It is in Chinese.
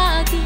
大地